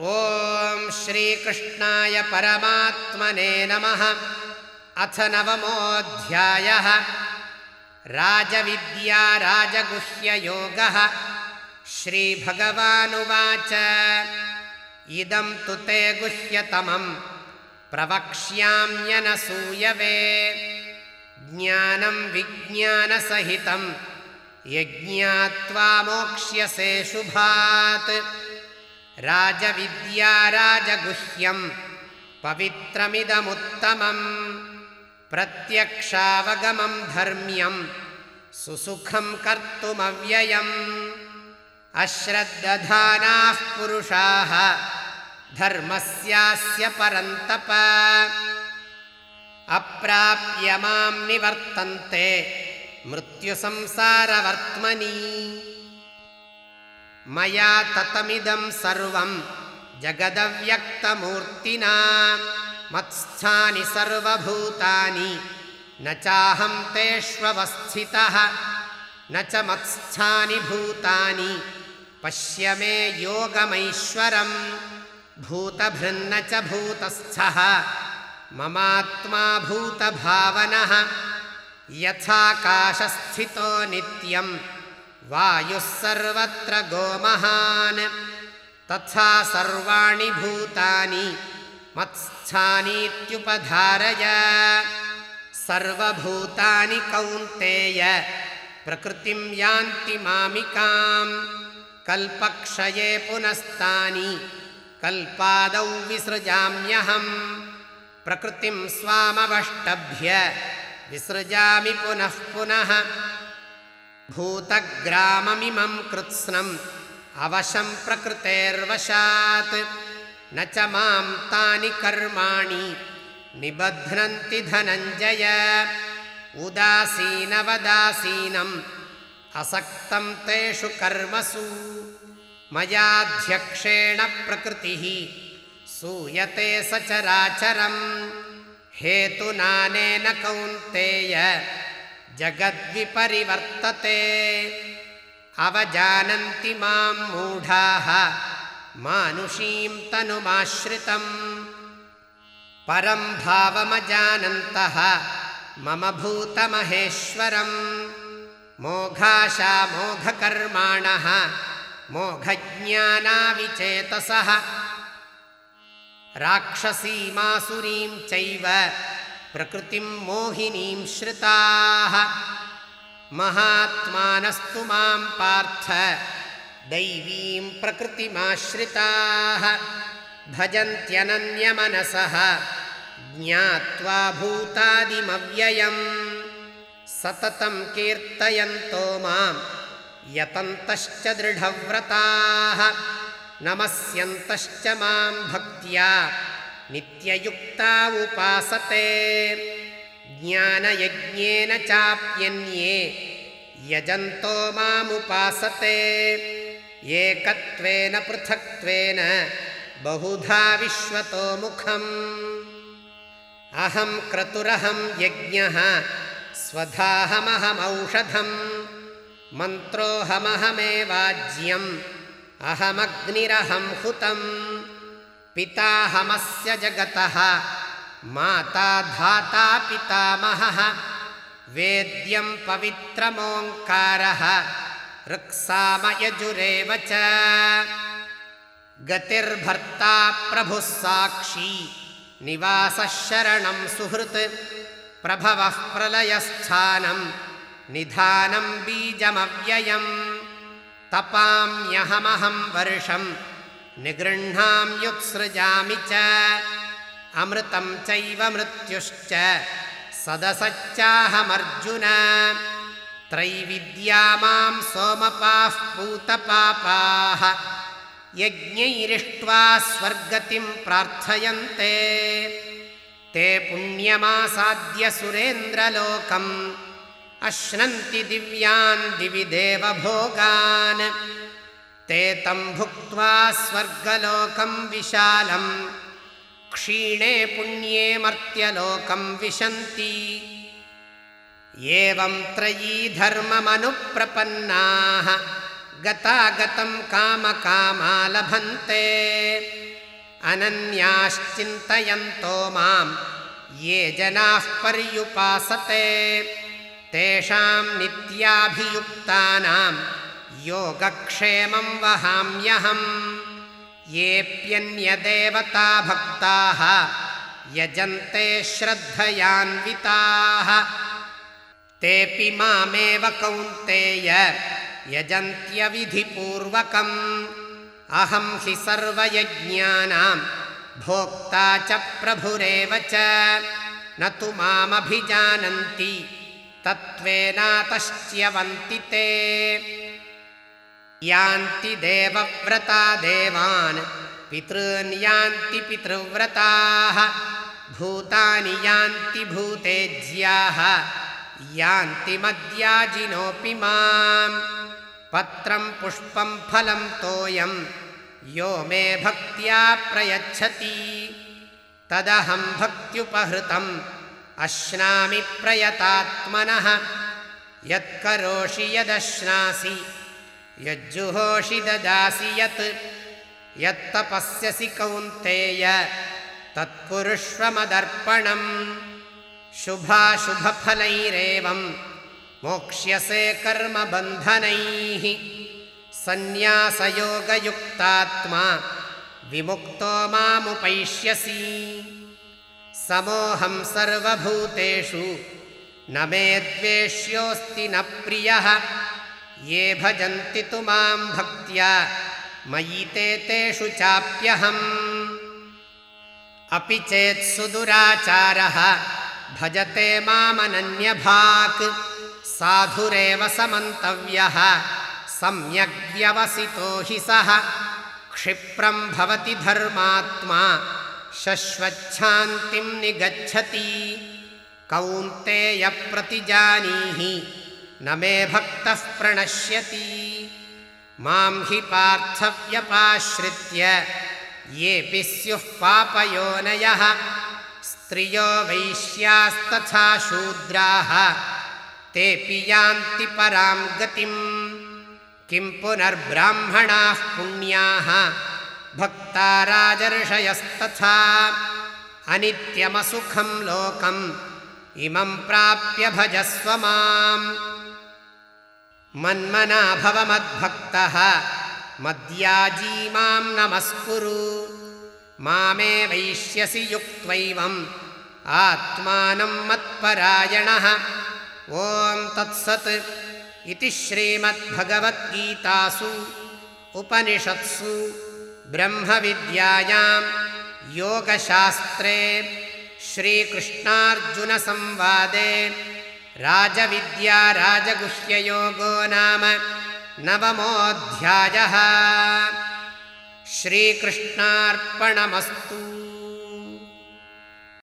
ॐ श्रीकृष्णाय परमात्मने नमः। अथ नवमोऽध्यायः। राजविद्या राजगुह्ययोगः श्रीभगवानुवाच। इदं तु ते गुह्यतमं। प्रवक्ष्याम्यनसूयवे ज्ञानं विज्ञानसहितं। यज्ञात्वा मोक्ष्यसे शुभात् राजविद्या राजगुह्यं पवित्रमिदमुत्तमम् प्रत्यक्षावगमं धर्म्यं सुसुखं कर्तुमव्ययम्। अश्रद्दधानाः पुरुषाः धर्मस्यास्य परन्तप। अप्राप्य मां निवर्तन्ते मृत्युसंसारवर्त्मनि मया ततमिदं सर्वं जगदव्यक्तमूर्तिना। मत्स्थानि सर्वभूतानि न चाहं तेष्वस्थितः न च मत्स्थानि भूतानि। पश्य मे योगमैश्वरं भूतभृन्न च भूतस्थः। ममात्मा भूतभावनः यथाकाशस्थितो नित्यम् वायुः सर्वत्र गोमहान्। तथा सर्वाणि भूतानि मत्स्थानीत्युपधारय। सर्वभूतानि कौन्तेय प्रकृतिं यान्ति मामिकाम्। कल्पक्षये पुनस्तानि कल्पादौ विसृजाम्यहम्। प्रकृतिं स्वामवष्टभ्य विसृजामि पुनः पुनः भूतग्राममिमं कृत्स्नम् अवशं प्रकृतेर्वशात्। न च मां तानि कर्माणि निबध्नन्ति धनञ्जय। उदासीनवदासीनम् असक्तं तेषु कर्मसु। मयाध्यक्षेण प्रकृतिः सूयते सचराचरम्। हेतुनानेन कौन्तेय जगद्विपरिवर्तते। अवजानन्ति मां मूढाः मानुषीं तनुमाश्रितम्। परं भावमजानन्तः मम भूतमहेश्वरम्। मोघाशामोघकर्माणः मोघज्ञानाविचेतसः। राक्षसीमासुरीं चैव प्रकृतिं मोहिनीं श्रिताः। महात्मानस्तु मां पार्थ दैवीं प्रकृतिमाश्रिताः। भजन्त्यनन्यमनसः ज्ञात्वा भूतादिमव्ययम्। सततं कीर्तयन्तो मां यतन्तश्च दृढव्रताः। नमस्यन्तश्च मां भक्त्या नित्ययुक्ता उपासते ज्ञानयज्ञेन चाप्यन्ये यजन्तो मामुपासते। एकत्वेन पृथक्त्वेन बहुधा विश्वतो मुखम्। अहं क्रतुरहं यज्ञः स्वधाहमहमौषधम्। मन्त्रोऽहमहमेवाज्यम् अहमग्निरहं हुतम् पिताहमस्य जगतः माता धाता पितामहः वेद्यं पवित्रमोङ्कारः ऋक्सामयजुरेव च। गतिर्भर्ता प्रभुः साक्षी निवासः शरणं सुहृत् प्रभवः प्रलयस्थानं निधानं बीजमव्ययम्। तपाम्यहमहं निगृह्णाम्युत्सृजामि च। अमृतं चैव मृत्युश्च। सदसच्चाहमर्जुन। त्रैविद्या मां सोमपाः पूतपापाः। यज्ञैरिष्ट्वा स्वर्गतिं प्रार्थयन्ते। ते पुण्यमासाद्य सुरेन्द्रलोकम्। अश्नन्ति दिव्यान् दिवि देवभोगान् ते तं भुक्त्वा स्वर्गलोकं विशालम् क्षीणे पुण्ये मर्त्यलोकं विशन्ति। एवं त्रयी धर्ममनुप्रपन्नाः गतागतं कामकामा लभन्ते अनन्याश्चिन्तयन्तो माम् ये जनाः पर्युपासते। तेषां नित्याभियुक्तानां योगक्षेमं वहाम्यहम्। येऽप्यन्यदेवता भक्ताः यजन्ते श्रद्धयान्विताः। तेऽपि मामेव कौन्तेय यजन्त्यविधिपूर्वकम्। अहं हि सर्वयज्ञानां भोक्ता च प्रभुरेव च। न तु मामभिजानन्ति तत्त्वेनातश्च्यवन्ति ते यान्ति देवव्रता देवान्। पितॄन् यान्ति पितृव्रताः। भूतानि यान्ति भूतेज्याः। यान्ति मद्याजिनोऽपि माम्। पत्रं पुष्पं फलं तोयं। यो मे भक्त्या प्रयच्छति। तदहं भक्त्युपहृतम्। अश्नामि प्रयतात्मनः। यत्करोषि यदश्नासि यज्जुहोषि ददासि यत् यत्तपस्यसि कौन्तेय तत्कुरुष्वमदर्पणम् शुभाशुभफलैरेवं मोक्ष्यसे कर्मबन्धनैः। सन्न्यासयोगयुक्तात्मा विमुक्तो मामुपैष्यसि। समोऽहं सर्वभूतेषु न मे द्वेष्योऽस्ति न प्रियः ये भजन्ति तु मां भक्त्या मयि ते तेषु चाप्यहम्। अपि चेत् सुदुराचारः भजते मामनन्यभाक् साधुरेव समन्तव्यः सम्यग्व्यवसितो हि सः। क्षिप्रं भवति धर्मात्मा शश्वच्छान्तिं निगच्छति। कौन्तेयप्रतिजानीहि न मे भक्तः प्रणश्यति। मां हि पार्थव्यपाश्रित्य येऽपि स्युः पापयोनयः। स्त्रियो वैश्यास्तथा शूद्राः। तेऽपि यान्ति परां गतिम् किं पुनर्ब्राह्मणाः पुण्याः। भक्ता राजर्षयस्तथा। अनित्यमसुखं लोकम्। इमं प्राप्य भजस्व माम् मन्मना भवमद्भक्तः। मद्याजी मां नमस्कुरु। मामे वैश्यसि युक्त्वैवम्। आत्मानं मत्परायणः। ॐ तत्सत्। इति श्रीमद्भगवद्गीतासु। उपनिषत्सु। ब्रह्मविद्यायां योगशास्त्रे। श्रीकृष्णार्जुनसंवादे राजविद्याराजगुह्ययोगो नाम नवमोऽध्यायः। श्रीकृष्णार्पणमस्तु